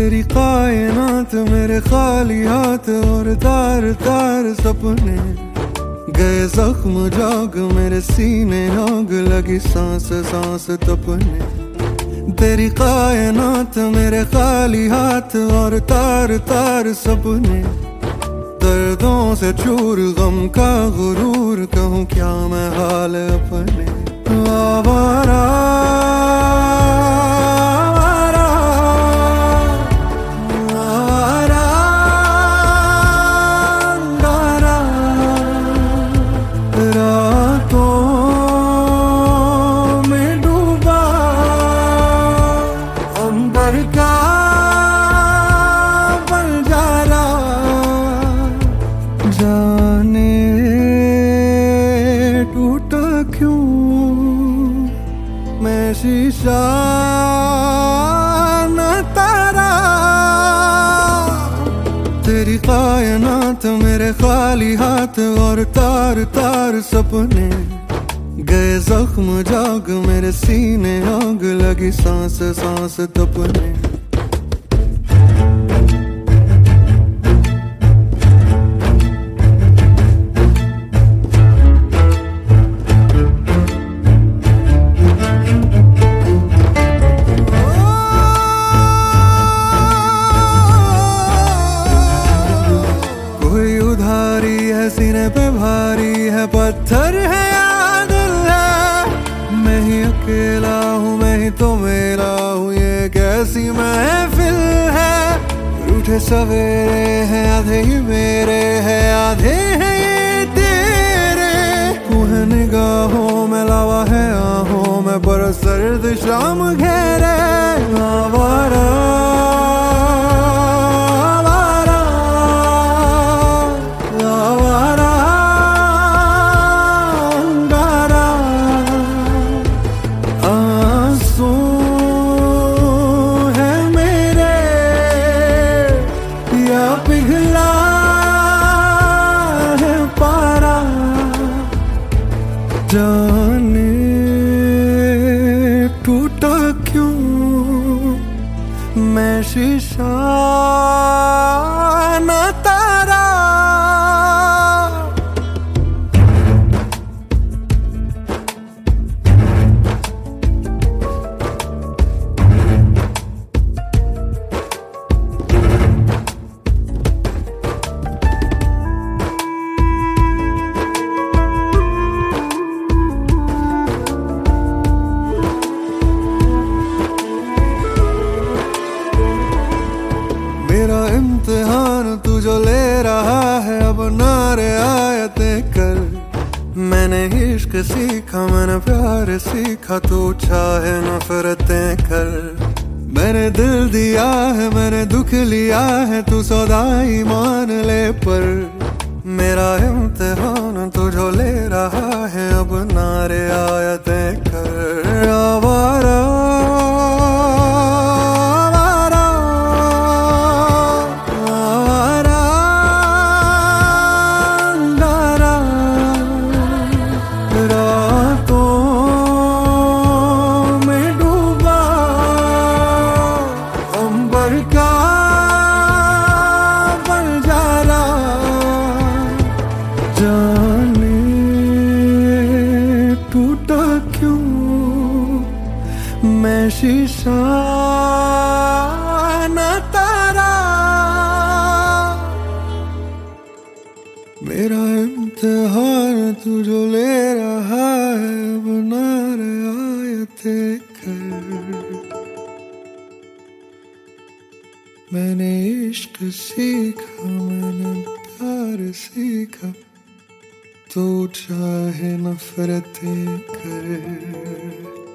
तेरी कायनात मेरे खाली हाथ और तार तार सपने। गए जख्म जाग मेरे सीने, आग लगी सांस सांस तपने। तेरी कायनात मेरे खाली हाथ और तार तार सपने। दर्दों से चूर, गम का गुरूर, कहूँ क्या मैं हाल अपने? आवारा मैं शीशा न तारा। तेरी कायनात मेरे खाली हाथ और तार तार सपने। गए जख्म जाग मेरे सीने, आग लगी सांस सांस तपने। पे है, पत्थर है या दिल है। मैं ही अकेला हूँ, मैं ही तो मेरा हूँ, ये कैसी महफिल है? रूठे सवेरे हैं, आधे ही मेरे हैं, आधे हैं ये तेरे। कुह निगाहों में लावा है, आहों में पर सर्द शाम घेरे। आवारा मैं शीशा जो ले रहा है अब नारे आयते कर मैंने इश्क सीखा, मैंने प्यार सीखा, तू चाहे नफरतें कर। मैंने दिल दिया है, मैंने दुख लिया है, तू सौदाई मान ले पर। मेरा इम्तिहान तू जो ले रहा है, अब शीशा मेरा इम्तिहान तू जो ले रहा है बना रहा कर। मैंने इश्क सीखा, मैंने प्यार सीखा तो चाहे नफरतें कर।